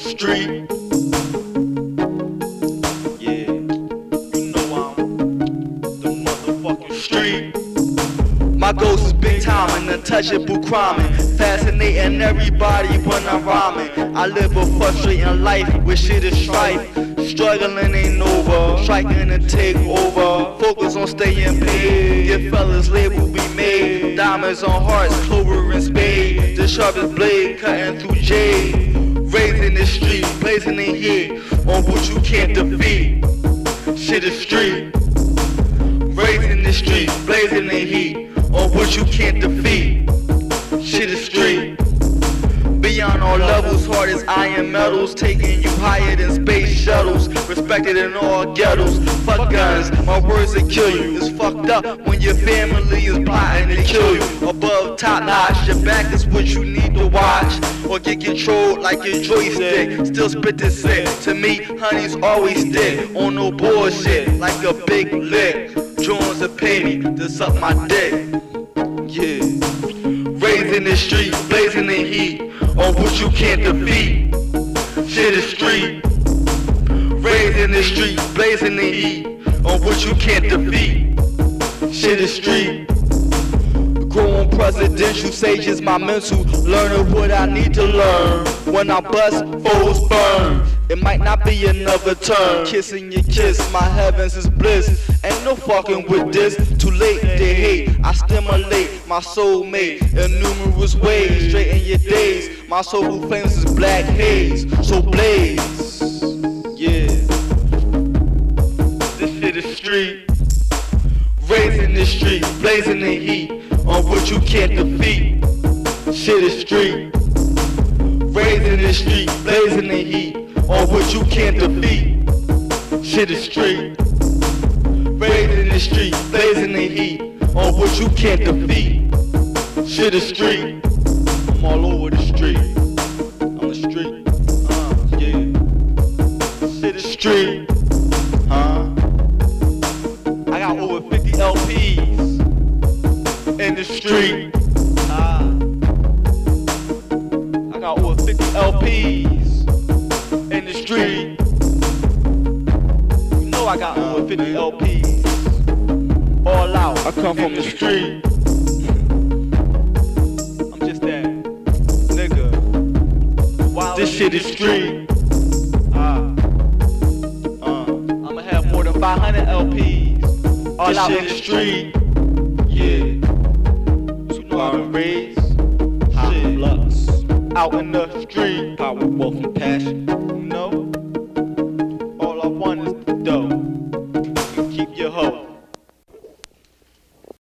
street. Yeah, you know I'm the motherfucking street. My ghost is big time and untouchable crime, fascinating everybody when I'm rhyming. I live a frustrating life where shit is strife. Struggling ain't over, striking to take over. Focus on staying paid. Your fellas label be made. Diamonds on hearts, clover and spade. The sharpest blade cutting through jade. Raising the street, blazing the heat on what you can't defeat. Shit is street. Raising the street, blazing the heat on what you can't defeat. Shit is street. Beyond all levels, hard as iron metals, taking you higher than space shuttles. Respected in all ghettos. Fuck guns, my words will kill you. It's fucked up when your family is plotting to kill you. Above top notch, your back is what you need to watch. Or get controlled like your joystick. Still spit this sick. To me, honey's always thick. On no bullshit, like a big lick. Jones pay me to suck my dick. Yeah. Raising the street, blazing the heat on what you can't defeat. Shit is street. Raising the street, blazing the heat on what you can't defeat. Shit is street. Growing presidential sages, my mental learning what I need to learn. When I bust, foes burn. It might not be another turn. Kissing your kiss, my heavens is bliss. Ain't no fucking with this. Too late to hate. I stimulate my soulmate in numerous ways. Straighten your days. My soul flames is black haze. So blaze. Yeah. This shit is street. Raising the street, blazing the heat on what you can't defeat. Shit is street. Raising the street, blazing the heat on what you can't defeat. Shit is street. Raising the street, blazing the heat on what you can't defeat. Shit is street. I'm all over the street. Street. Ah. I got over 50 LPs in the street. You know I got over 50 LPs. All out. I come from the street. I'm just that nigga. Wild this shit is street. Ah. Uh, I'ma have more than 500 LPs. All this out in the street. Yeah. Born raised. Hot flux. Out in the street. Power, wealth, and passion.